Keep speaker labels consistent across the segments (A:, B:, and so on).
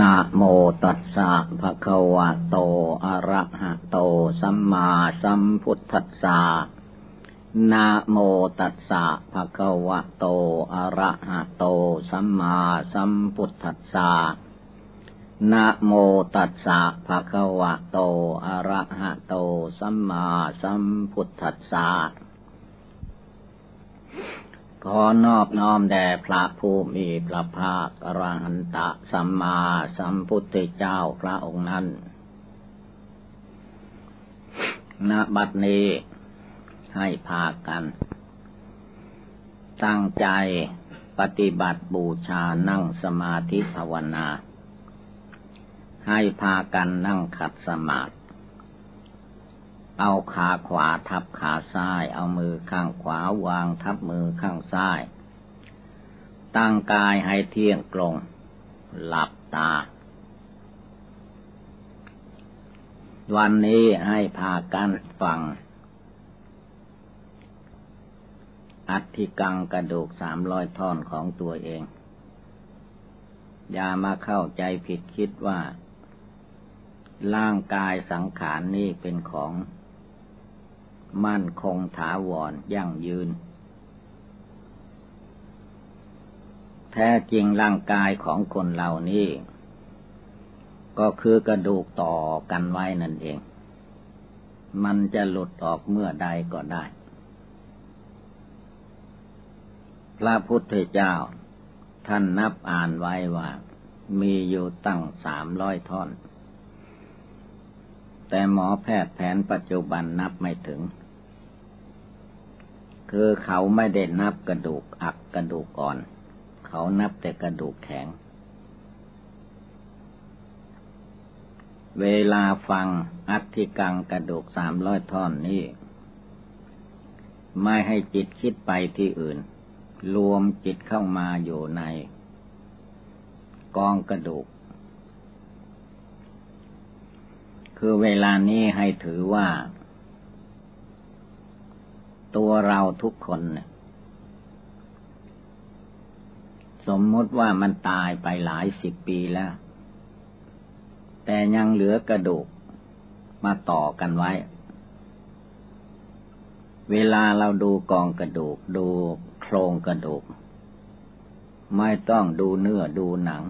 A: นะโมตัสสะภะคะวะโต อะระหะโต สัมมาสัมพุทธัสสะนะโมตัสสะภะคะวะโต อะระหะโต สัมมาสัมพุทธัสสะนะโมตัสสะภะคะวะโต อะระหะโต สัมมาสัมพุทธัสสะ ขอนอบน้อมแด่พระผู้มีพระภาคอรหันตะสัมมาสัมพุทธเจ้าพระองค์นั้น ณ บัดนี้ให้พากัน ตั้งใจปฏิบัติบูชานั่งสมาธิภาวนา ให้พากันนั่งขัดสมาธิ เอาขาขวาทับขาซ้าย เอามือข้างขวาวางทับมือข้างซ้าย ตั้งกายให้เที่ยงตรง หลับตา วันนี้ให้พากันฟัง อัธิกังกระดูกสามร้อยท่อนของตัวเอง อย่ามาเข้าใจผิดคิดว่าร่างกายสังขารนนี่เป็นของ มั่นคงถาวรยั่งยืน แท้จริงร่างกายของคนเหล่านี้ ก็คือกระดูกต่อกันไว้นั่นเอง มันจะหลุดออกเมื่อใดก็ได้ พระพุทธเจ้า ท่านนับอ่านไว้ว่า มีอยู่ตั้งสามร้อยท่อน แต่หมอแพทย์แผนปัจจุบันนับไม่ถึง คือเขาไม่ได้นับกระดูกอักกระดูกอ่อน เขานับแต่กระดูกแข็ง เวลาฟังอัติกังกระดูกสามร้อยท่อนนี้ ไม่ให้จิตคิดไปที่อื่น รวมจิตเข้ามาอยู่ใน กองกระดูก คือเวลานี้ให้ถือว่า ตัวเราทุกคนเนี่ยสมมติว่ามันตายไปหลายสิบปีแล้ว แต่ยังเหลือกระดูกมาต่อกันไว้ เวลาเราดูกองกระดูก ดูโครงกระดูก ไม่ต้องดูเนื้อดูหนัง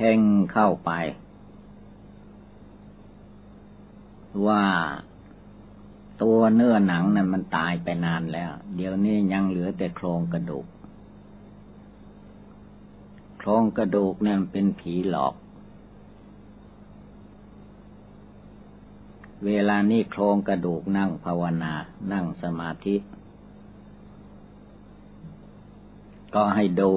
A: เพ่งเข้าไป ว่าตัวเนื้อหนังนั้นมันตายไปนานแล้ว เดี๋ยวนี้ยังเหลือแต่โครงกระดูก โครงกระดูกนั่นเป็นผีหลอก เวลานี้โครงกระดูกนั่งภาวนา นั่งสมาธิ ก็ให้ดู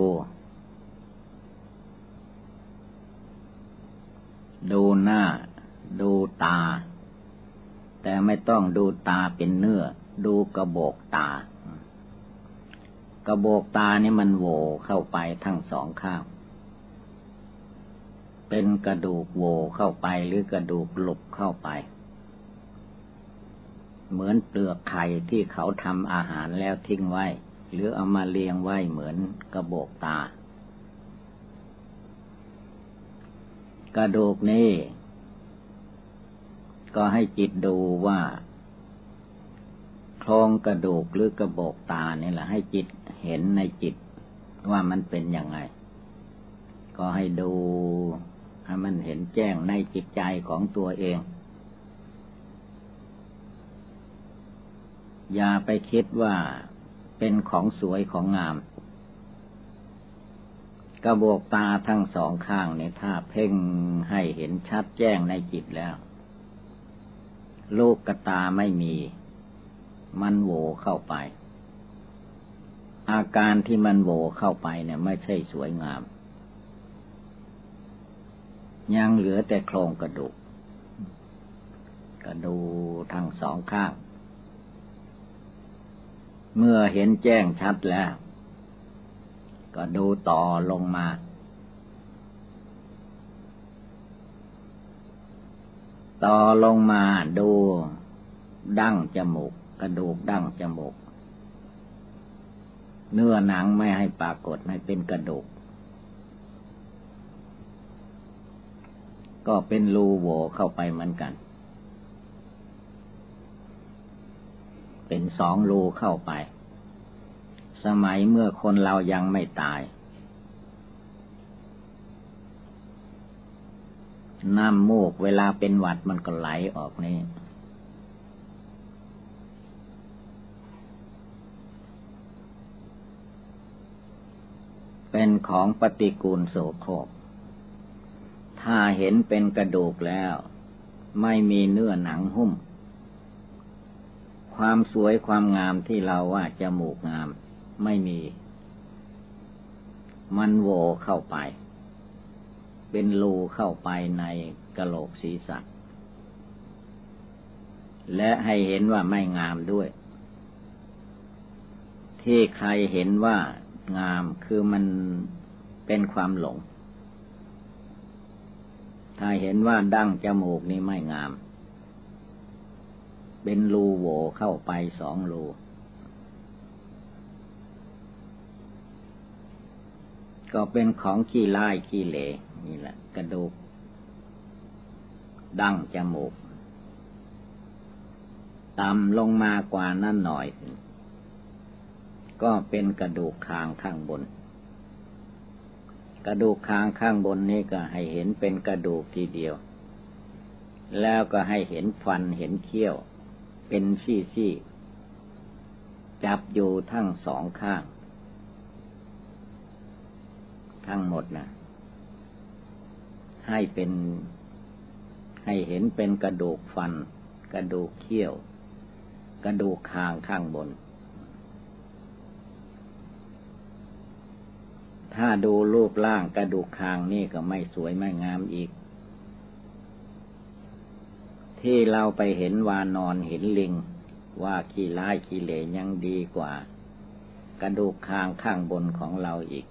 A: ดูหน้า ดูตา แต่ไม่ต้องดูตาเป็นเนื้อ ดูกระโบกตา กระโบกตานี่มันโวเข้าไปทั้งสองข้างเป็นกระดูกโวเข้าไปหรือกระดูกหลบเข้าไป เหมือนเปลือกไข่ที่เขาทำอาหารแล้วทิ้งไว้ หรือเอามาเลี้ยงไว้เหมือนกระโบกตา กระดูกนี้ ก็ให้จิตดูว่าโครงกระดูกหรือกระบอกตาเนี่ยแหละให้จิตเห็นในจิตว่ามันเป็นยังไง ก็ให้ดูให้มันเห็นแจ้งในจิตใจของตัวเอง อย่าไปคิดว่าเป็นของสวยของงาม กระบอกตาทั้งสองข้างเนี่ยถ้าเพ่งให้เห็นชัดแจ้งในจิตแล้วลูกกตาไม่มี มันโวเข้าไป อาการที่มันโวเข้าไปเนี่ย ไม่ใช่สวยงาม ยังเหลือแต่โครงกระดูก กระดูทั้งสองข้าง เมื่อเห็นแจ้งชัดแล้ว ก็ดูต่อลงมา ต่อลงมาดูดั้งจมูก กระดูกดั้งจมูก เนื้อหนังไม่ให้ปรากฏให้เป็นกระดูก ก็เป็นรูโหวเข้าไปเหมือนกัน เป็นสองรูเข้าไป สมัยเมื่อคนเรายังไม่ตายน้ำมูกเวลาเป็นหวัดมันก็ไหลออกนี่ เป็นของปฏิกูลโสโครก ถ้าเห็นเป็นกระดูกแล้ว ไม่มีเนื้อหนังหุ้ม ความสวยความงามที่เราว่าจมูกงาม ไม่มี มันโวเข้าไป เป็นรูเข้าไปในกระโหลกศีรษะ และให้เห็นว่าไม่งามด้วย ที่ใครเห็นว่างามคือมันเป็นความหลง ถ้าเห็นว่าดั้งจมูกนี่ไม่งาม เป็นรูโหวเข้าไปสองรู ก็เป็นของขี้ไล่ขี้เหลนี่แหละ กระดูก ดั้งจมูกต่ำลงมากว่านั่นหน่อย ก็เป็นกระดูกคางข้างบน กระดูกคางข้างบนนี้ก็ให้เห็นเป็นกระดูกทีเดียว แล้วก็ให้เห็นฟันเห็นเขี้ยว เป็นซี่ๆจับอยู่ทั้งสองข้าง ทั้งหมดนะให้เป็นให้เห็นเป็นกระดูกฟัน กระดูกเขี้ยว กระดูกคางข้างบน ถ้าดูรูปร่างกระดูกคางนี่ก็ไม่สวยไม่งามอีก ที่เราไปเห็นวานอนเห็นลิง ว่าขี้ร้ายขี้เหลยังดีกว่า กระดูกคางข้างบนของเราอีก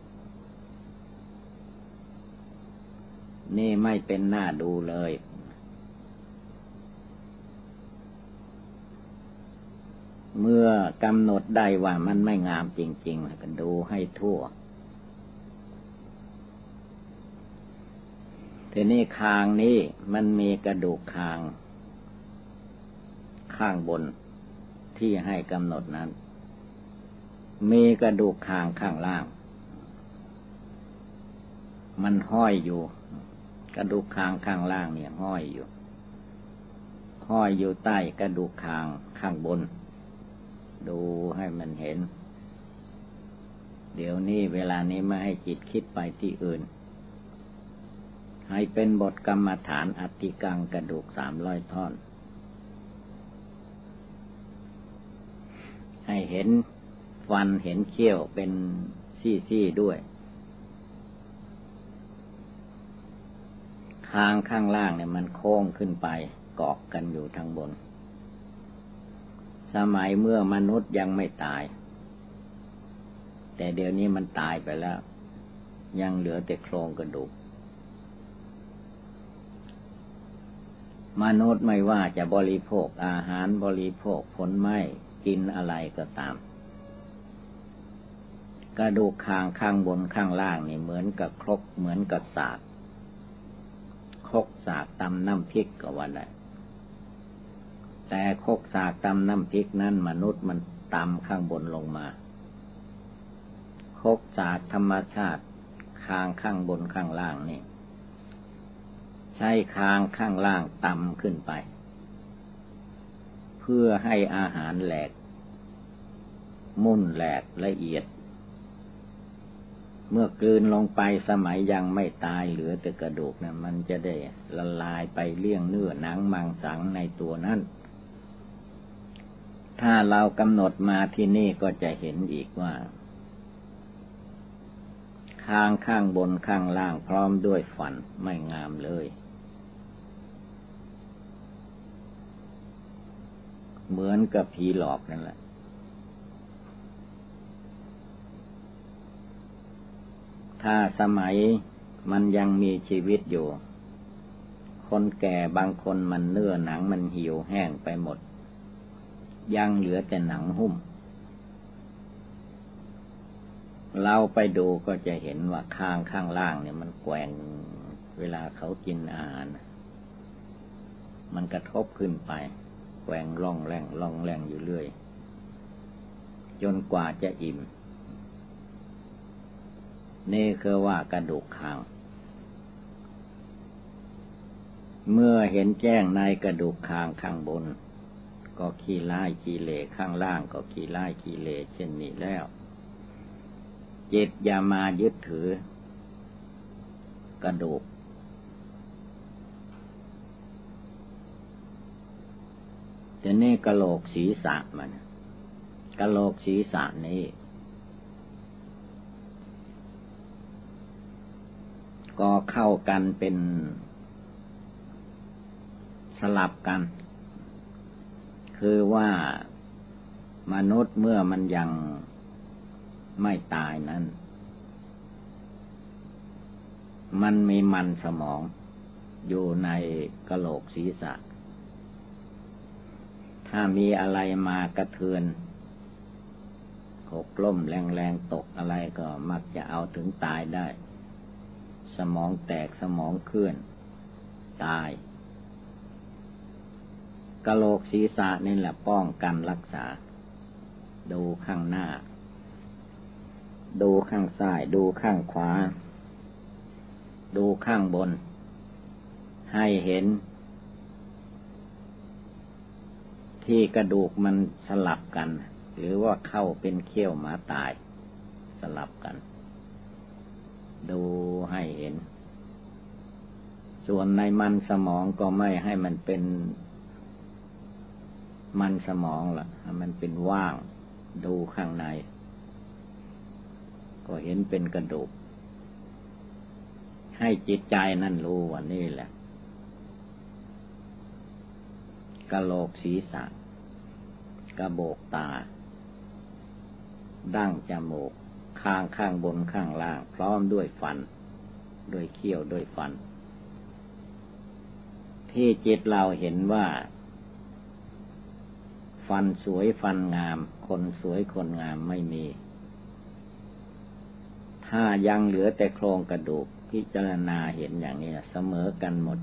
A: นี่ไม่เป็นหน้าดูเลย เมื่อกำหนดได้ว่ามันไม่งามจริงๆก็ดูให้ทั่วทีนี้คางนี้มันมีกระดูกคาง ข้างบนที่ให้กำหนดนั้น มีกระดูกคางข้างล่าง มันห้อยอยู่ กระดูกคางข้างล่างเนี่ยห้อยอยู่ ห้อยอยู่ใต้กระดูกคางข้างบน ดูให้มันเห็น เดี๋ยวนี้เวลานี้ไม่ให้จิตคิดไปที่อื่น ให้เป็นบทกรรมฐานอธิกังกระดูกสามร้อยท่อน ให้เห็นฟันเห็นเขี้ยวเป็นซี่ๆด้วย ทางข้างล่างเนี่ยมันโค้งขึ้นไปเกาะกันอยู่ทางบน สมัยเมื่อมนุษย์ยังไม่ตาย แต่เดี๋ยวนี้มันตายไปแล้ว ยังเหลือแต่โครงกระดูก มนุษย์ไม่ว่าจะบริโภคอาหารบริโภคผลไม้กินอะไรก็ตามกระดูกคางข้างบนข้างล่างนี่เหมือนกับครกเหมือนกับสากคร คกสากตำน้ำพริกก็ว่าได้แต่คกสากตำน้ำพริกนั้นมนุษย์มันตำข้างบนลงมา คกสากธรรมชาติคางข้างบนข้างล่างนี่ ใช้คางข้างล่างตำขึ้นไป เพื่อให้อาหารแหลก มุ่นแหลกละเอียด เมื่อกลืนลงไปสมัยยังไม่ตายเหลือแต่กระดูกนะมันจะได้ละลายไปเลี่ยงเนื้อหนังมังสังในตัวนั้น ถ้าเรากำหนดมาที่นี่ก็จะเห็นอีกว่า ข้างข้างบนข้างล่างพร้อมด้วยฝันไม่งามเลย เหมือนกับผีหลอกนั่นแหละ ถ้าสมัยมันยังมีชีวิตอยู่ คนแก่บางคนมันเนื้อหนังมันหี่ยวแห้งไปหมด ยังเหลือแต่หนังหุ้ม เราไปดูก็จะเห็นว่าข้างข้างล่างเนี่ยมันแกว่งเวลาเขากินอาหาร มันกระทบขึ้นไปแกว่งล่องแรงล่องแรงอยู่เรื่อย จนกว่าจะอิ่ม นี่คือว่ากระดูกคางเมื่อเห็นแจ้งในกระดูกคางข้างบน ก็ขี้ไล่ขี้เลข้างล่างก็ขี้ไล่ขี้เลเช่นนี้แล้ว จิตอย่ามายึดถือ กระดูกแต่นี่กระโหลกศีรษะมันกระโหลกศีรษะนี้ ก็เข้ากันเป็นสลับกัน คือว่ามนุษย์เมื่อมันยังไม่ตายนั้น มันมีมันสมองอยู่ในกระโหลกศีรษะ ถ้ามีอะไรมากระเทือนหกล้มแรงๆตกอะไรก็มักจะเอาถึงตายได้ สมองแตกสมองเคลื่อน ตายกะโหลกศีรษะนี่แหละป้องกันรักษา ดูข้างหน้า ดูข้างซ้าย ดูข้างขวา ดูข้างบน ให้เห็น ที่กระดูกมันสลับกัน หรือว่าเข้าเป็นเขี้ยวหมาตาย สลับกัน ดูให้เห็น ส่วนในมันสมองก็ไม่ให้มันเป็นมันสมองละ่ะ มันเป็นว่าง ดูข้างใน ก็เห็นเป็นกระดูก ให้จิตใจนั่นรู้ว่านี่แหละกะโหลกศีรษะกระโบกตา ดั้งจมูก ข้างข้างบนข้างล่าง พร้อมด้วยฟัน ด้วยเขี้ยวด้วยฟัน ที่จิตเราเห็นว่า ฟันสวยฟันงาม คนสวยคนงามไม่มี ถ้ายังเหลือแต่โครงกระดูกพิจารณาเห็นอย่างนี้เสมอกันหมด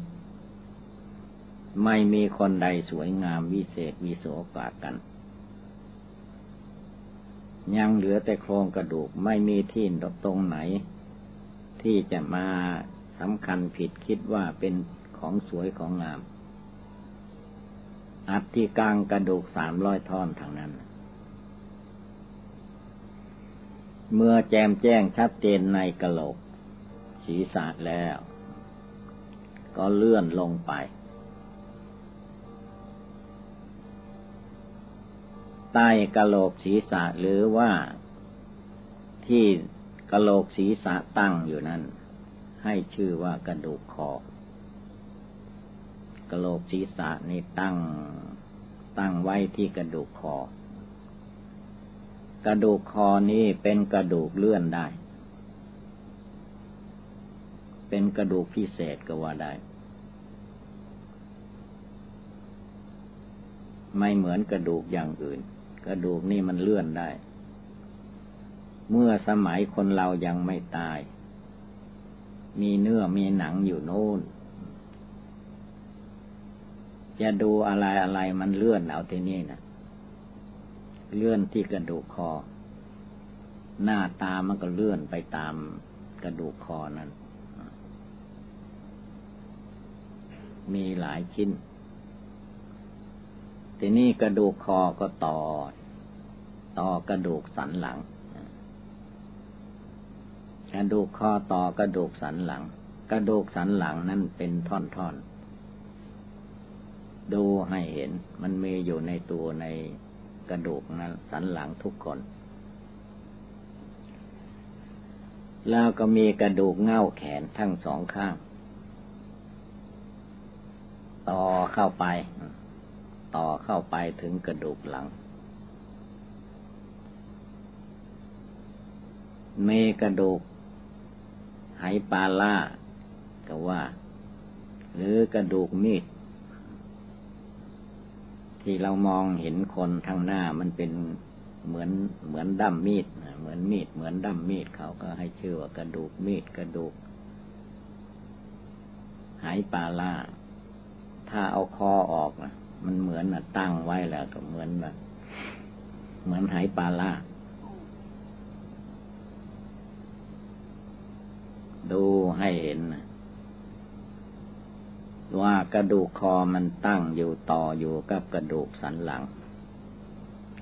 A: ไม่มีคนใดสวยงามวิเศษวิโสกว่ากัน ยังเหลือแต่โครงกระดูกไม่มีที่ตรงไหน ที่จะมาสำคัญผิดคิดว่าเป็นของสวยของงาม อัฐิกลางกระดูกสามร้อยท่อนทางนั้น เมื่อแจมแจ้งชัดเจนในกระโหลกศีรษะแล้ว ก็เลื่อนลงไป ใต้กะโหลกศีรษะหรือว่าที่กะโหลกศีรษะตั้งอยู่นั้น ให้ชื่อว่ากระดูกคอกะโหลกศีรษะนี่ตั้งตั้งไว้ที่กระดูกคอ กระดูกคอนี้เป็นกระดูกเลื่อนได้ เป็นกระดูกพิเศษก็ว่าได้ ไม่เหมือนกระดูกอย่างอื่น กระดูกนี่มันเลื่อนได้ เมื่อสมัยคนเรายังไม่ตาย มีเนื้อมีหนังอยู่โน่น จะดูอะไรอะไรมันเลื่อนเอาที่นี่นะเลื่อนที่กระดูกคอ หน้าตามันก็เลื่อนไปตามกระดูกคอนั้น มีหลายชิ้น ทีนี้กระดูกคอก็ต่อ ต่อกระดูกสันหลัง กระดูกคอต่อกระดูกสันหลัง กระดูกสันหลังนั้นเป็นท่อนๆ ดูให้เห็นมันมีอยู่ในตัวในกระดูกนั้นสันหลังทุกคน แล้วก็มีกระดูกเง่าแขนทั้งสองข้าง ต่อเข้าไป ต่อเข้าไปถึงกระดูกหลัง มีกระดูกไหปาล่าก็ว่า หรือกระดูกมีด ที่เรามองเห็นคนทางหน้ามันเป็นเหมือนเหมือนดั้มมีดเหมือนมีด เหมือนดั้มมีดเขาก็ให้ชื่อว่ากระดูกมีดกระดูกหายปลาล่า ถ้าเอาคอออกนะ มันเหมือนนะตั้งไว้แล้วก็เหมือนแบบเหมือนหายปลาล่าดูให้เห็นนะว่ากระดูกคอมันตั้งอยู่ต่ออยู่กับกระดูกสันหลัง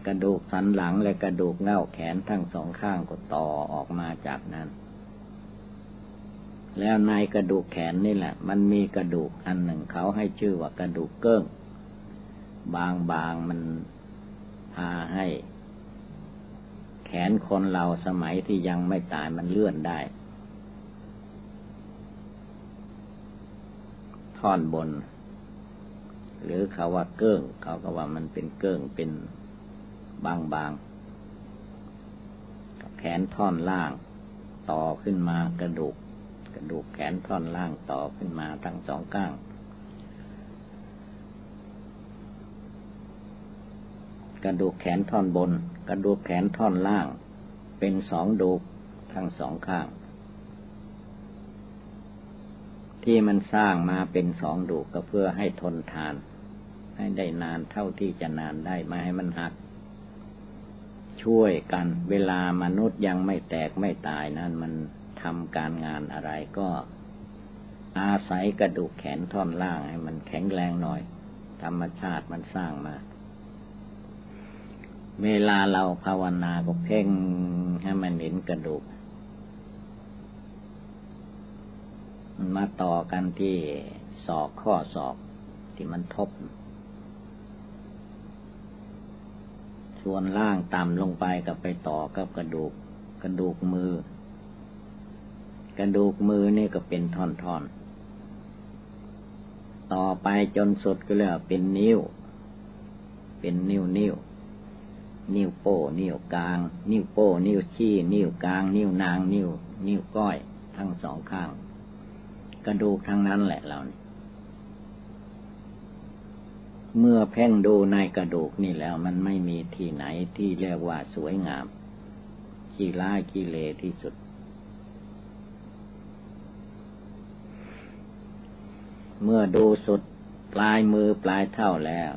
A: กระดูกสันหลังและกระดูกเง่าแขนทั้งสองข้างก็ต่อออกมาจากนั้น แล้วในกระดูกแขนนี่แหละ มันมีกระดูกอันหนึ่งเขาให้ชื่อว่ากระดูกเกิ้ง บางบางมันพาให้ แขนคนเราสมัยที่ยังไม่ตายมันเลื่อนได้ ท่อนบน หรือเขาว่าเกิ้ง เขาก็ว่ามันเป็นเกิ้งเป็นบางบางแขนท่อนล่าง ต่อขึ้นมากระดูก กระดูกแขนท่อนล่างต่อขึ้นมาทั้งสองข้าง กระดูกแขนท่อนบน กระดูกแขนท่อนล่าง เป็นสองดูกทั้งสองข้าง ที่มันสร้างมาเป็นสองดูกก็เพื่อให้ทนทาน ให้ได้นานเท่าที่จะนานได้ไม่ให้มันหัก ช่วยกันเวลามนุษย์ยังไม่แตกไม่ตายนั้นมันทำการงานอะไรก็อาศัยกระดูกแขนท่อนล่างให้มันแข็งแรงหน่อย ธรรมชาติมันสร้างมา เวลาเราภาวนาก็เพ่งให้มันเห็นกระดูกมาต่อกันที่ศอกข้อศอกที่มันทบ ส่วนล่างต่ำลงไปก็ไปต่อกับกระดูก กระดูกมือ กระดูกมือนี่ก็เป็นท่อนๆ ต่อไปจนสุดก็เรียกเป็นนิ้ว เป็นนิ้วนิ้ว นิ้วโป้นิ้วกลาง นิ้วโป้นิ้วชี้ นิ้วกลาง นิ้วนาง นิ้ว นิ้วก้อย ทั้งสองข้าง กระดูกทั้งนั้นแหละเรานี่เมื่อเพ่งดูในกระดูกนี่แล้ว มันไม่มีที่ไหนที่เรียกว่าสวยงามขี้ร้ายขี้เลที่สุด เมื่อดูสุดปลายมือปลายเท่าแล้ว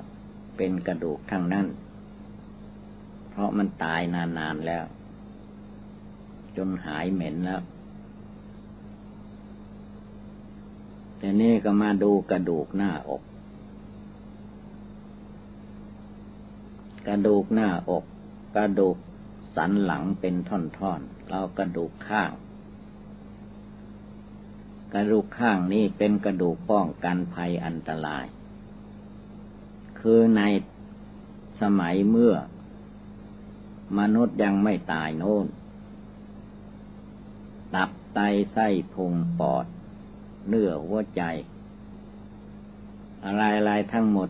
A: เป็นกระดูกทั้งนั้น ราะมันตายนานๆแล้ว จนหายเหม็นแล้ว แต่นี่ก็มาดูกระดูกหน้าอก กระดูกหน้าอก กระดูกสันหลังเป็นท่อนๆเรากระดูกข้าง กระดูกข้างนี้เป็นกระดูกป้องกันภัยอันตราย คือในสมัยเมื่อ มนุษย์ยังไม่ตายโน่น ตับไตไส้พุงปอด เนื้อหัวใจ อะไรๆทั้งหมด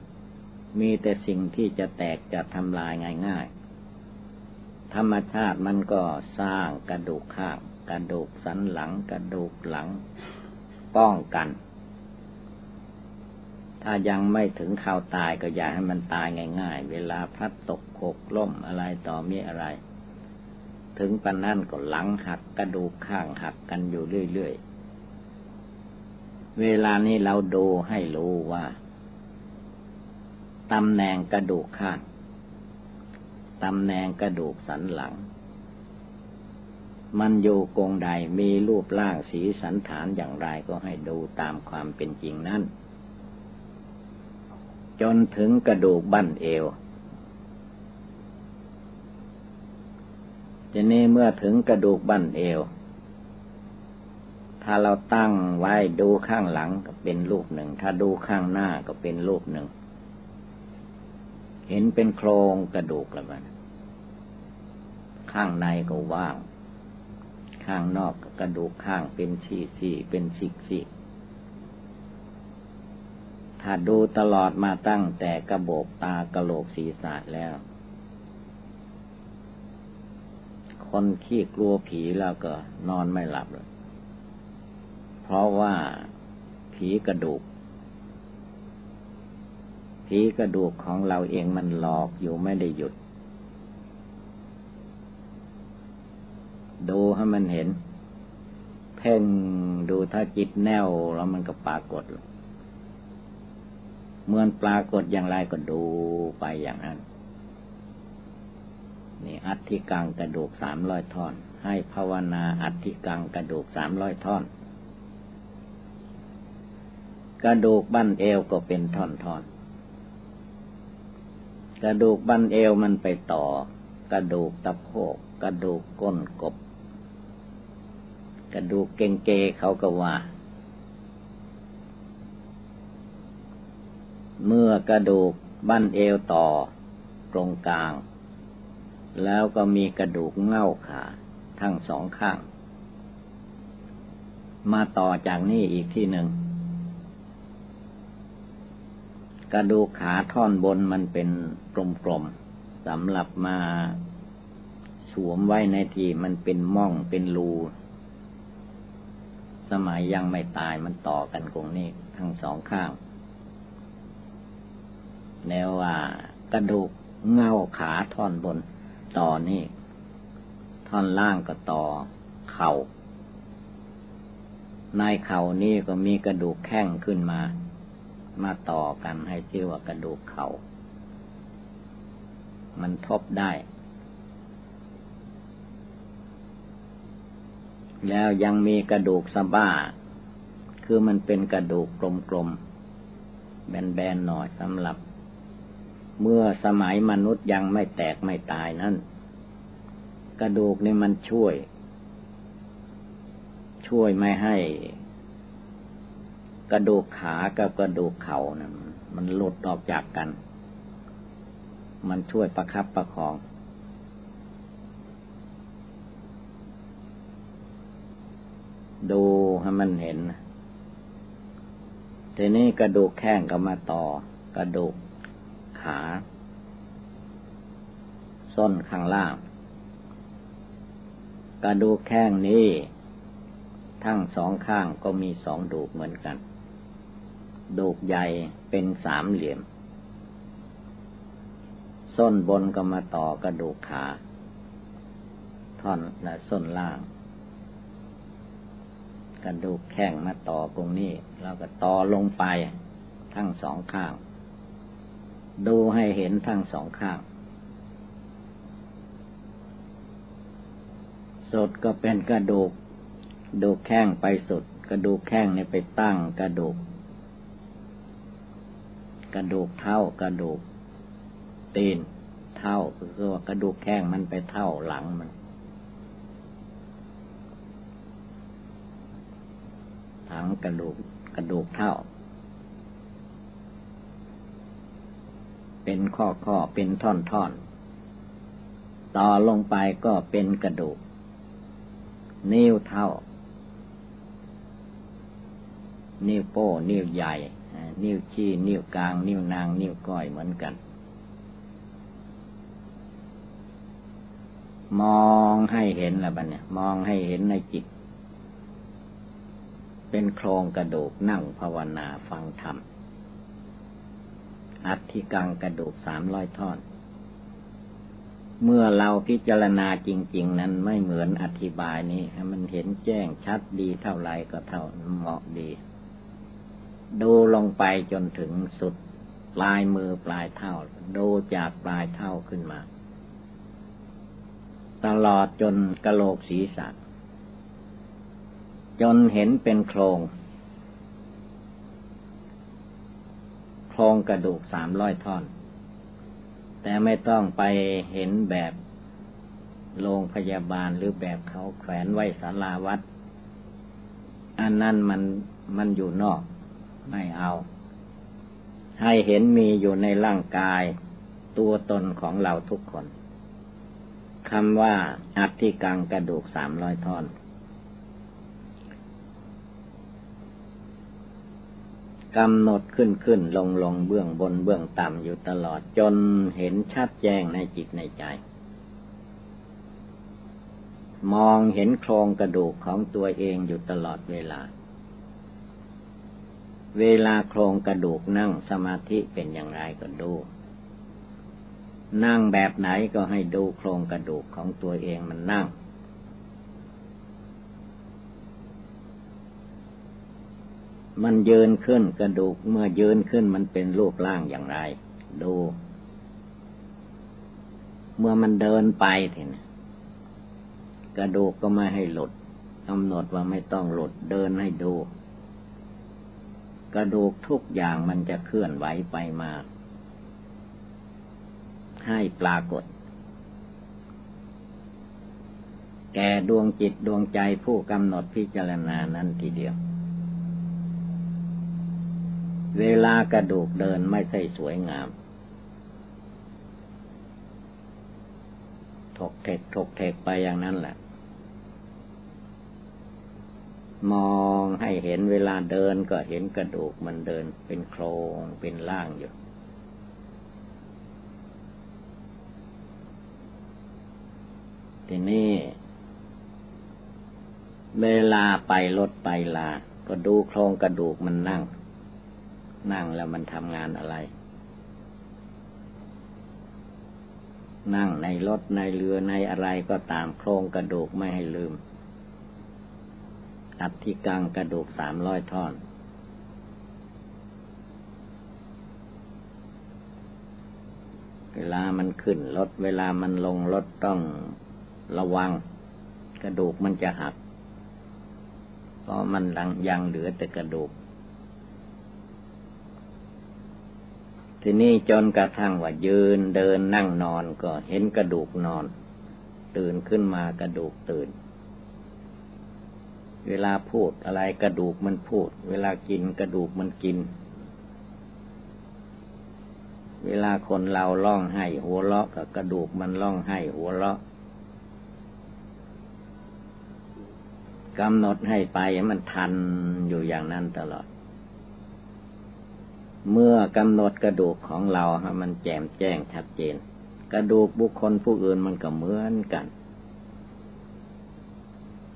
A: มีแต่สิ่งที่จะแตกจะทำลายง่าย ๆ ธรรมชาติมันก็สร้างกระดูกข้างกระดูกสันหลังกระดูกหลัง ป้องกัน ถ้ายังไม่ถึงข่าวตายก็อย่าให้มันตายง่าย ๆ เวลาพัดตกโขกล่มอะไรต่อมีอะไร ถึงปันนั่นก็หลังหักกระดูกข้างหักกันอยู่เรื่อยๆ เวลานี้เราดูให้รู้ว่าตำแหน่งกระดูกข้างตำแหน่งกระดูกสันหลัง มันอยู่กงใดมีรูปร่างสีสันฐานอย่างไรก็ให้ดูตามความเป็นจริงนั้น จนถึงกระดูกบั้นเอวจะนี้เมื่อถึงกระดูกบั้นเอว ถ้าเราตั้งไว้ดูข้างหลังก็เป็นรูปหนึ่ง ถ้าดูข้างหน้าก็เป็นรูปหนึ่ง เห็นเป็นโครงกระดูกแล้วมันข้างในก็ว่าง ข้างนอกกระดูกข้างเป็นสี่สี่เป็นสิกสิก ถ้าดูตลอดมาตั้งแต่กระโบกตากระโหลกศีรษะแล้ว คนขี้กลัวผีแล้วก็นอนไม่หลับเลยเพราะว่าผีกระดูก ผีกระดูกของเราเองมันหลอกอยู่ไม่ได้หยุด ดูให้มันเห็น เพ่งดูถ้าจิตแน่วแล้วมันก็ปรากฏเเมื่อปรากฏอย่างไรก็ดูไปอย่างนั้น นี่อัฐิกังกระดูกสามร้อยท่อน ให้ภาวนาอัฐิกังกระดูกสามร้อยท่อน กระดูกบั้นเอวก็เป็นท่อนท่อนกระดูกบั้นเอวมันไปต่อ กระดูกตะโพก กระดูกก้นกบ กระดูกเก่งเกเขาก็ว่า เมื่อกระดูกบั้นเอวต่อตรงกลาง แล้วก็มีกระดูกเง่าขาทั้งสองข้าง มาต่อจากนี้อีกที่หนึ่ง กระดูกขาท่อนบนมันเป็นกลมๆสำหรับมาสวมไว้ในที่มันเป็นม่องเป็นรูสมัยยังไม่ตายมันต่อกันตรงนี้ทั้งสองข้าง แล้วว่ากระดูกเงาขาท่อนบนต่อนี่ ท่อนล่างก็ต่อเขา่าในเข่านี่ก็มีกระดูกแข้งขึ้นมา มาต่อกันให้ชื่อว่ากระดูกเขา่ามันทบได้ แล้วยังมีกระดูกสะบ้า คือมันเป็นกระดูกกลมๆ แบนๆหน่อยสำหรับ เมื่อสมัยมนุษย์ยังไม่แตกไม่ตายนั้น กระดูกนี่มันช่วย ช่วยไม่ให้ กระดูกขากับกระดูกเข่านะมันหลุดออกจากกัน มันช่วยประคับประคอง ดูให้มันเห็นทีนี้กระดูกแข้งก็มาต่อกระดูก ขา ส้นข้างล่าง กระดูกแข้งนี้ ทั้งสองข้างก็มีสองดูกเหมือนกัน ดูกใหญ่เป็นสามเหลี่ยม ส้นบนก็มาต่อกระดูกขา ท่อนและส้นล่างกระดูกแข้งมาต่อตรงนี้ แล้วก็ต่อลงไปทั้งสองข้าง ดูให้เห็นทั้งสองข้าง สุดก็เป็นกระดูก ดูแข้งไปสุด กระดูกแข้งนี่ไปตั้งกระดูก กระดูกเท่ากระดูก ตีนเท่าคือว่ากระดูกแข้งมันไปเท่าหลังมันทั้งกระดูกกระดูกเท่า เป็นข้อข้อเป็นท่อนท่อนต่อลงไปก็เป็นกระดูก นิ้วเท่า นิ้วโป้ นิ้วใหญ่ นิ้วชี้ นิ้วกลาง นิ้วนาง นิ้วก้อยเหมือนกัน มองให้เห็นละบัดเนี่ย มองให้เห็นในจิต เป็นโครงกระดูกนั่งภาวนาฟังธรรม อัฐิกังกระดูกสามร้อยท่อน เมื่อเราพิจารณาจริง ๆ นั้นไม่เหมือนอธิบายนี้ มันเห็นแจ้งชัดดีเท่าไรก็เท่าเหมาะดี ดูลงไปจนถึงสุดปลายมือปลายเท่าดูจากปลายเท่าขึ้นมา ตลอดจนกระโหลกศีรษะ จนเห็นเป็นโครงค รงกระดูกสามร้อยท่อน แต่ไม่ต้องไปเห็นแบบโรงพยาบาลหรือแบบเขาแขวนไว้สาราวัด อันนั้นมันมันอยู่นอก ไม่เอา ให้เห็นมีอยู่ในร่างกายตัวตนของเราทุกคนคำว่าอัติกังกระดูกสามร้อยท่อน กำหนดขึ้นขึ้นลงลงเบื้องบนเบื้องต่ำอยู่ตลอดจนเห็นชัดแจ้งในจิตในใจ มองเห็นโครงกระดูกของตัวเองอยู่ตลอดเวลา เวลาโครงกระดูกนั่งสมาธิเป็นอย่างไรก็ดู นั่งแบบไหนก็ให้ดูโครงกระดูกของตัวเองมันนั่ง มันยืนขึ้นกระดูกเมื่อยืนขึ้นมันเป็นรูปร่างอย่างไร ดู เมื่อมันเดินไปทีนี้กระดูกก็ไม่ให้หลุดกำหนดว่าไม่ต้องหลุดเดินให้ดู กระดูกทุกอย่างมันจะเคลื่อนไหวไปมา ให้ปรากฏ แก่ดวงจิตดวงใจผู้กำหนดพิจารณานั้นทีเดียว เวลากระดูกเดินไม่ใช่สวยงาม ถกเทกถกเทกไปอย่างนั้นแหละ มองให้เห็นเวลาเดินก็เห็นกระดูกมันเดินเป็นโครงเป็นล่างอยู่ ทีนี้เวลาไปรถไปลา ก็ดูโครงกระดูกมันนั่ง นั่งแล้วมันทำงานอะไร นั่งในรถในเรือในอะไรก็ตามโครงกระดูกไม่ให้ลืม อัฐิกังกระดูกสามร้อยท่อน เวลามันขึ้นรถเวลามันลงรถต้องระวัง กระดูกมันจะหัก เพราะมันยังเหลือแต่กระดูก ทีนี้จนกระทั่งว่ายืนเดินนั่งนอนก็เห็นกระดูกนอน ตื่นขึ้นมากระดูกตื่น เวลาพูดอะไรกระดูกมันพูด เวลากินกระดูกมันกิน เวลาคนเราล่องให้หัวเราะกับกระดูกมันล่องให้หัวเราะกำหนดให้ไปมันทันอยู่อย่างนั้นตลอด เมื่อกำหนดกระดูกของเราให้มันแจ่มแจ้งชัดเจน กระดูกบุคคลผู้อื่นมันก็เหมือนกัน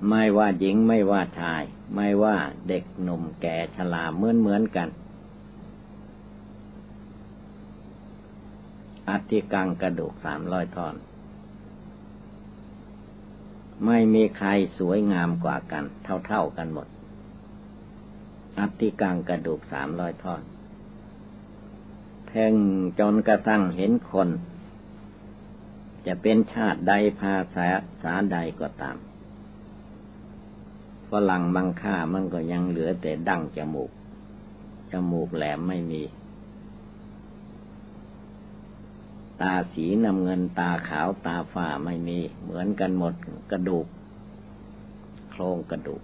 A: ไม่ว่าหญิงไม่ว่าชาย ไม่ว่าเด็กหนุ่มแก่ชราเหมือนเหมือนกัน อัติกังกระดูกสามร้อยท่อน ไม่มีใครสวยงามกว่ากัน เท่าๆกันหมด อัติกังกระดูกสามร้อยท่อน เพ่งจนกระทั่งเห็นคน จะเป็นชาติใดภาษาสาใดก็ตามฝรั่งบางค่ามันก็ยังเหลือแต่ดั้งจมูก จมูกแหลมไม่มี ตาสีน้ำเงินตาขาวตาฝ้าไม่มี เหมือนกันหมดกระดูก โครงกระดูก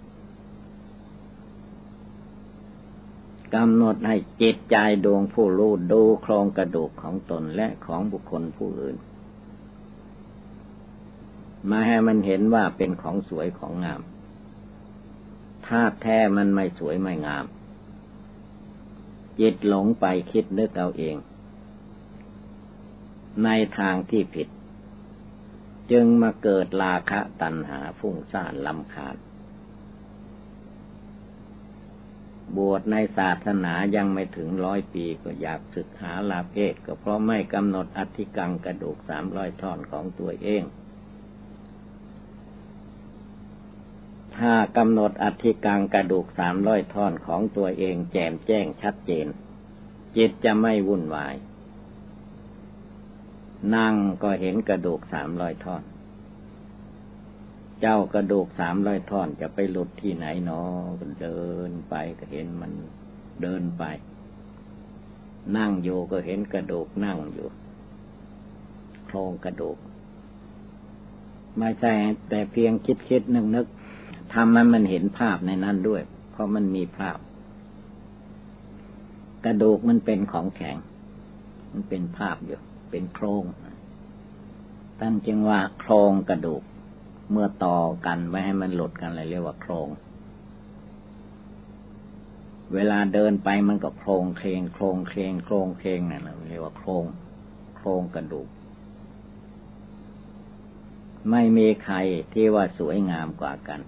A: กำหนดให้จิตใจดวงผู้รู้ดูโครงกระดูกของตนและของบุคคลผู้อื่น มาให้มันเห็นว่าเป็นของสวยของงามธาตุแท้มันไม่สวยไม่งาม จิตหลงไปคิดนึกเอาเอง ในทางที่ผิด จึงมาเกิดราคะตัณหาฟุ้งซ่านลำคาญ บวชในศาสนายังไม่ถึงร้อยปีก็อยากศึกหาลาเพศ ก็เพราะไม่กำหนดอธิกังกระดูกสามร้อยท่อนของตัวเอง ถ้ากำหนดอธิกังกระดูกสามร้อยท่อนของตัวเองแจ่มแจ้งชัดเจน จิตจะไม่วุ่นวาย นั่งก็เห็นกระดูกสามร้อยท่อน เจ้ากระดูกสามร้อยท่อนจะไปหลุดที่ไหนเนาะเดินไปก็เห็นมันเดินไป นั่งอยู่ก็เห็นกระดูกนั่งอยู่โครงกระดูก ไม่ใช่แต่เพียงคิดคิดนึกนึกทำให้มันเห็นภาพในนั้นด้วย เพราะมันมีภาพ กระดูกมันเป็นของแข็ง มันเป็นภาพอยู่ เป็นโครงท่านจึงว่าโครงกระดูก เมื่อต่อกันไม่ให้มันหลุดกันเลยเรียกว่าโครง เวลาเดินไปมันก็โครงเคงโครงเคงโครงเคงนั่นเรียกว่าโครง โครงกระดูก ไม่มีใครที่ว่าสวยงามกว่ากัน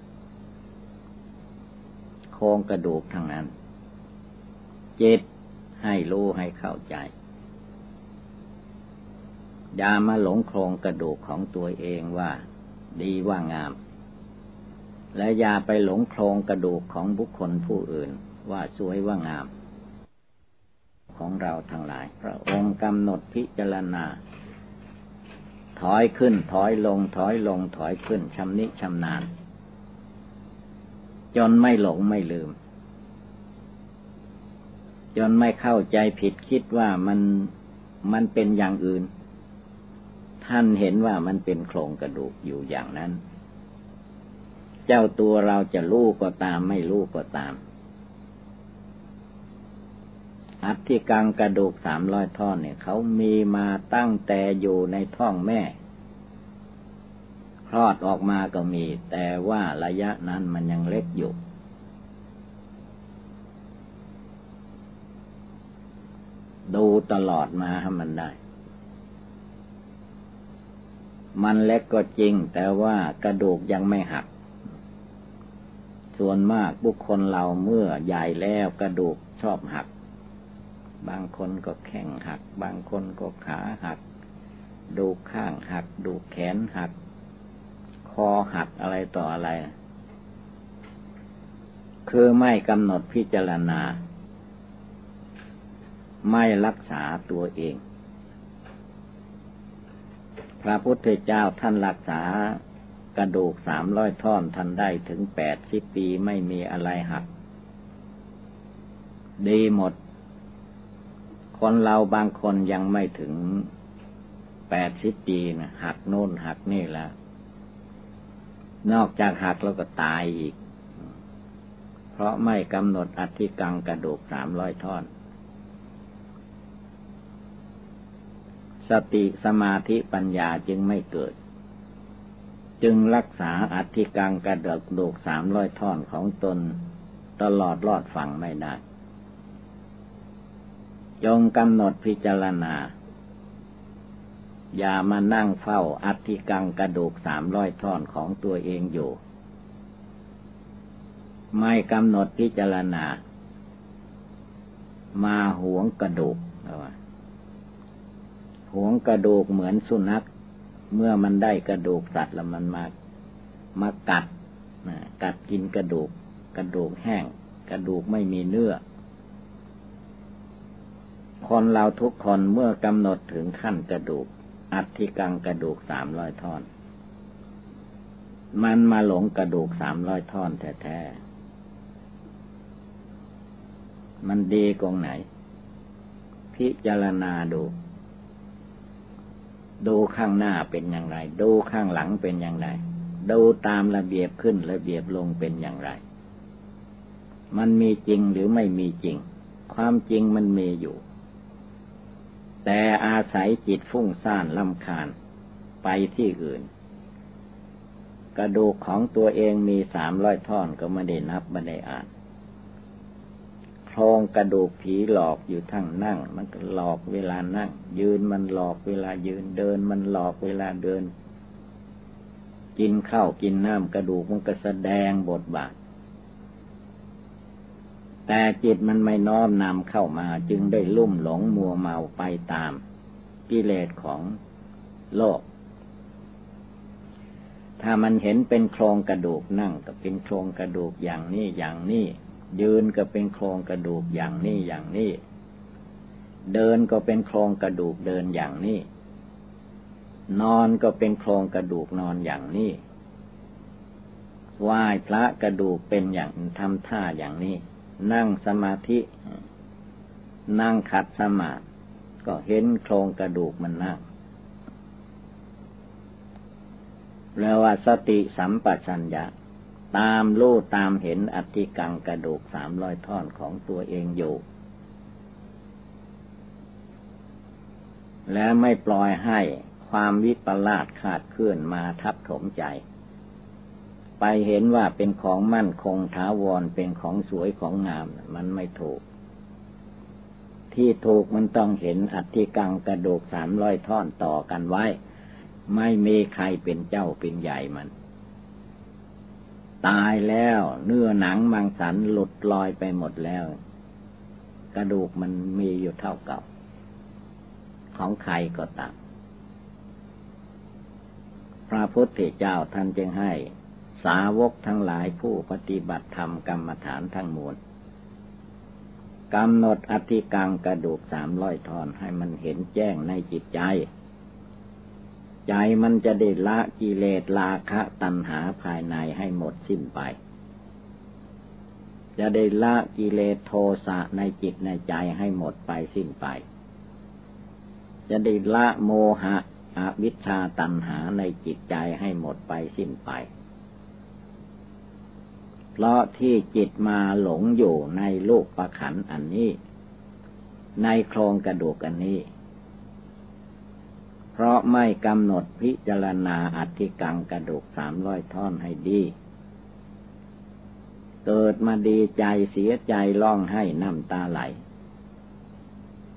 A: โครงกระดูกทั้งนั้นจิตให้รู้ให้เข้าใจอย่ามาหลงโครงกระดูกของตัวเองว่า ดีว่างาม และอย่าไปหลงโครงกระดูกของบุคคลผู้อื่นว่าสวยว่างาม ของเราทั้งหลาย พระองค์กำหนดพิจารณา ถอยขึ้นถอยลงถอยลงถอยขึ้นชำนิชำนาญจนไม่หลงไม่ลืม จนไม่เข้าใจผิดคิดว่ามันมันเป็นอย่างอื่น ท่านเห็นว่ามันเป็นโครงกระดูกอยู่อย่างนั้น เจ้าตัวเราจะรู้ก็ตามไม่รู้ก็ตาม อัฐิกังกระดูกสามร้อยท่อนเนี่ยเขามีมาตั้งแต่อยู่ในท้องแม่ คลอดออกมาก็มี แต่ว่าระยะนั้นมันยังเล็กอยู่ดูตลอดมาให้มันได้ มันเล็กก็จริง แต่ว่ากระดูกยังไม่หัก ส่วนมากบุคคลเราเมื่อใหญ่แล้วกระดูกชอบหัก บางคนก็แข้งหัก บางคนก็ขาหัก ดูข้างหัก ดูแขนหัก คอหักอะไรต่ออะไร คือไม่กำหนดพิจารณา ไม่รักษาตัวเอง พระพุทธเจ้าท่านรักษากระดูกสามร้อยท่อนท่านได้ถึงแปดสิบปีไม่มีอะไรหัก ดีหมด คนเราบางคนยังไม่ถึงแปดสิบปีนะหักโน่นหักนี่แล้ว นอกจากหักแล้วก็ตายอีก เพราะไม่กำหนดอธิกังกระดูกสามร้อยท่อน สติสมาธิปัญญาจึงไม่เกิด จึงรักษาอธิกังกระเดูกสามร้อยท่อนของตน ตลอดรอดฝั่งไม่ได้ จงกำหนดพิจารณา อย่ามานั่งเฝ้าอัฐิกังกระดูกสามร้อยท่อนของตัวเองอยู่ ไม่กำหนดพิจารณา มาหวงกระดูก หวงกระดูกเหมือนสุนัข เมื่อมันได้กระดูกสัตว์แล้วมันมามากัดกัดกินกระดูก กระดูกแห้ง กระดูกไม่มีเนื้อ คนเราทุกคนเมื่อกำหนดถึงขั้นกระดูก อัฐิกังกระดูกสามร้อยท่อน มันมาหลงกระดูกสามร้อยท่อนแท้ๆ มันดีกองไหน พิจารณาดู ดูข้างหน้าเป็นอย่างไร ดูข้างหลังเป็นอย่างไร ดูตามระเบียบขึ้นระเบียบลงเป็นอย่างไร มันมีจริงหรือไม่มีจริง ความจริงมันมีอยู่ แต่อาศัยจิตฟุ้งซ่านลำคาญไปที่อื่น กระดูกของตัวเองมีสามร้อยท่อนก็ไม่ได้นับไม่ได้อ่าน โครงกระดูกผีหลอกอยู่ทั้งนั่ง มันก็หลอกเวลานั่ง ยืนมันหลอกเวลายืนเดิน มันหลอกเวลาเดิน กินข้าวกินน้ำกระดูกมันก็แสดงบทบาท แต่จิตมันไม่น้อมนำเข้ามาจึงได้ลุ่มหลงมัวเมาไปตามกิเลสของโลก ถ้ามันเห็นเป็นโครงกระดูกนั่งก็เป็นโครงกระดูกอย่างนี้อย่างนี้ ยืนก็เป็นโครงกระดูกอย่างนี้อย่างนี้ เดินก็เป็นโครงกระดูกเดินอย่างนี้ นอนก็เป็นโครงกระดูกนอนอย่างนี้ไหว้พระกระดูกเป็นอย่างทำท่าอย่างนี้ นั่งสมาธิ นั่งขัดสมาธิก็เห็นโครงกระดูกมันนั่งแล้วว่าสติสัมปชัญญะ ตามรู้ตามเห็นอธิกังกระดูกสามร้อยท่อนของตัวเองอยู่ และไม่ปล่อยให้ความวิปลาสขาดเคลื่อนมาทับถมใจ ไปเห็นว่าเป็นของมั่นคงถาวรเป็นของสวยของงาม มันไม่ถูก ที่ถูกมันต้องเห็นอัฐิกังกระดูกสามร้อยท่อนต่อกันไว้ ไม่มีใครเป็นเจ้าเป็นใหญ่มัน ตายแล้ว เนื้อหนังมังสันหลุดลอยไปหมดแล้ว กระดูกมันมีอยู่เท่าเก่าของใครก็ตามพระพุทธเจ้าท่านจึงให้ สาวกทั้งหลายผู้ปฏิบัติธรรมกรรมฐานทั้งมวลกำหนดอธิกังกระดูกสามร้อยทอนให้มันเห็นแจ้งในจิตใจ ใจมันจะได้ละกิเลสราคะตัณหาภายในให้หมดสิ้นไป จะได้ละกิเลสโทสะในจิตในใจให้หมดไปสิ้นไป จะได้ละโมหะอวิชชาตัณหาในจิตใจให้หมดไปสิ้นไป เพราะที่จิตมาหลงอยู่ในลูกประขันอันนี้ ในโครงกระดูกอันนี้ เพราะไม่กำหนดพิจารณาอัธิกังกระดูกสามร้อยท่อนให้ดี เกิดมาดีใจเสียใจร้องให้น้ำตาไหล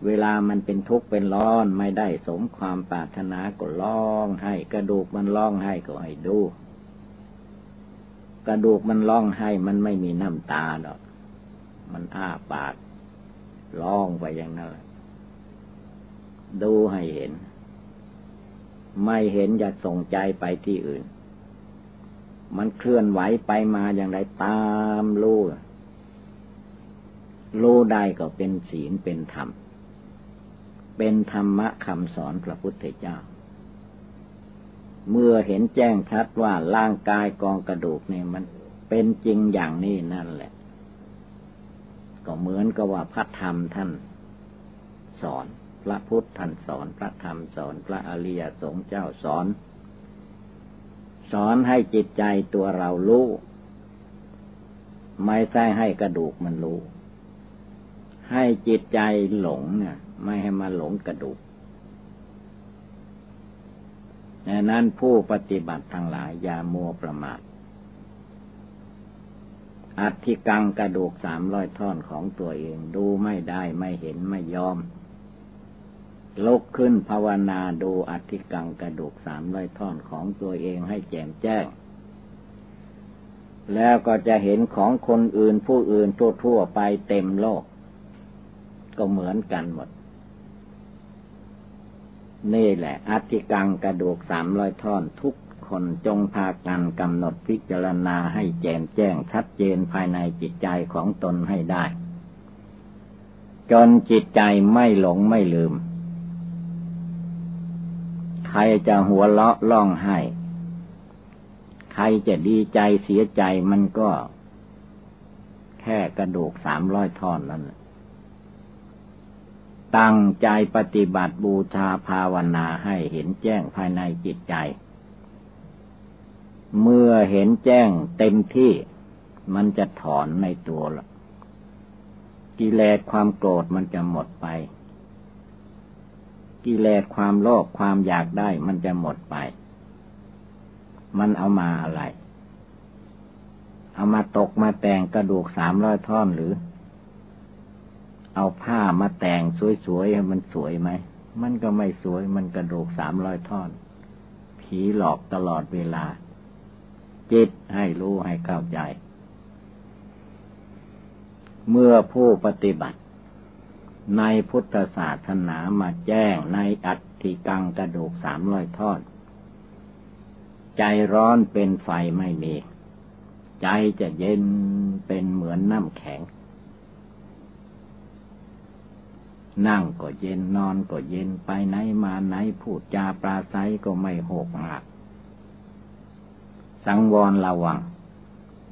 A: เวลามันเป็นทุกข์เป็นร้อนไม่ได้สมความปรารถนาก็ร้องให้กระดูกมันร้องให้ก็ให้ดู กระดูกมันร้องให้มันไม่มีน้ำตาดอก มันอ้าปากร้องไปอย่างนั้นดูให้เห็น ไม่เห็นอย่าส่งใจไปที่อื่น มันเคลื่อนไหวไปมาอย่างไรตามรู้รู้ได้ก็เป็นศีลเป็นธรรม เป็นธรรมะคำสอนพระพุทธเจ้า เมื่อเห็นแจ้งชัดว่าร่างกายกองกระดูกเนี่ยมันเป็นจริงอย่างนี้นั่นแหละ ก็เหมือนกับว่าพระธรรมท่านสอน พระพุทธท่านสอนพระธรรมสอนพระอริยสงฆ์เจ้าสอน สอนให้จิตใจตัวเรารู้ไม่ใช่ให้กระดูกมันรู้ ให้จิตใจหลงเนี่ยไม่ให้มาหลงกระดูกดังนั้นผู้ปฏิบัติทั้งหลายอย่ามัวประมาทอัติกังกระดูกสามร้อยท่อนของตัวเองดูไม่ได้ไม่เห็นไม่ยอม ลุกขึ้นภาวนาดูอัติกังกระดูกสามร้อยท่อนของตัวเองให้แจ่มแจ้ง แล้วก็จะเห็นของคนอื่นผู้อื่นทั่วๆไปเต็มโลก ก็เหมือนกันหมด นี่แหละอธิกังกระดูกสามร้อยท่อนทุกคนจงพากันกำหนดพิจารณาให้แจ่มแจ้งชัดเจนภายในจิตใจของตนให้ได้ จนจิตใจไม่หลงไม่ลืม รจะหัวเราะร้องไห้ ใครจะดีใจเสียใจมันก็ แค่กระดูกสามร้อยท่อนนั่นแหละตั้งใจปฏิบัติบูชาภาวนาให้เห็นแจ้งภายในจิตใจ เมื่อเห็นแจ้งเต็มที่มันจะถอนในตัวละกิเลสความโกรธมันจะหมดไป กิเลสความโลภความอยากได้มันจะหมดไป มันเอามาอะไร เอามาตกมาแต่งกระดูกสามร้อยท่อนหรือ เอาผ้ามาแต่งสวยๆมันสวยไหม มันก็ไม่สวยมันกระดูกสามร้อยท่อน ผีหลอกตลอดเวลา จิตให้รู้ให้เข้าใจ เมื่อผู้ปฏิบัติ ในพุทธศาสนามาแจ้งในอัติกังกระดูกสามร้อยทอนใจร้อนเป็นไฟไม่มี ใจจะเย็นเป็นเหมือนน้ำแข็ง นั่งก็เย็นนอนก็เย็นไปไหนมาไหนพูดจาปราศัยก็ไม่หกหักสังวรระวัง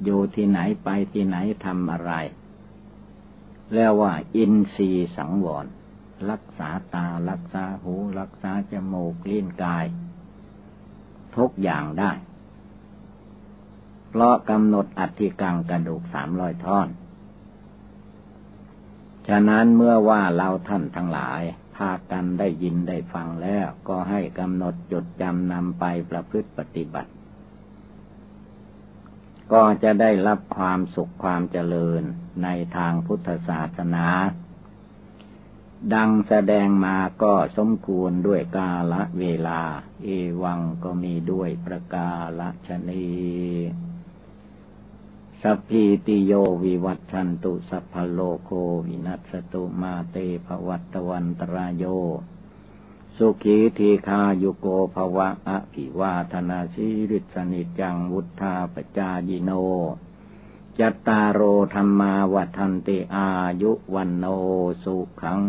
A: อยู่ที่ไหนไปที่ไหนทำอะไร แล้วว่า อินทรีสังวร รักษาตา รักษาหู รักษาจมูกลิ้นกาย ทุกอย่างได้ เพราะกำหนดอัติกังกระดูกสามร้อยท่อน ฉะนั้นเมื่อว่าเราท่านทั้งหลายพากันได้ยินได้ฟังแล้ว ก็ให้กำหนดจดจำนำไปประพฤติปฏิบัติ ก็จะได้รับความสุขความเจริญในทางพุทธศาสนา ดังแสดงมาก็สมควรด้วยกาละเวลา เอวังก็มีด้วยประกาละชนีสัพพิติโยวิวัตชันตุสัพพโลโควินัสตุมาเตภวัตวันตรายโย สุขีทีคายุโกภวะอภิวาธนาชีริสนิจังวุธาปจายิโน จัตตารโอธรรมาวัทันติอายุวันโนสุขัง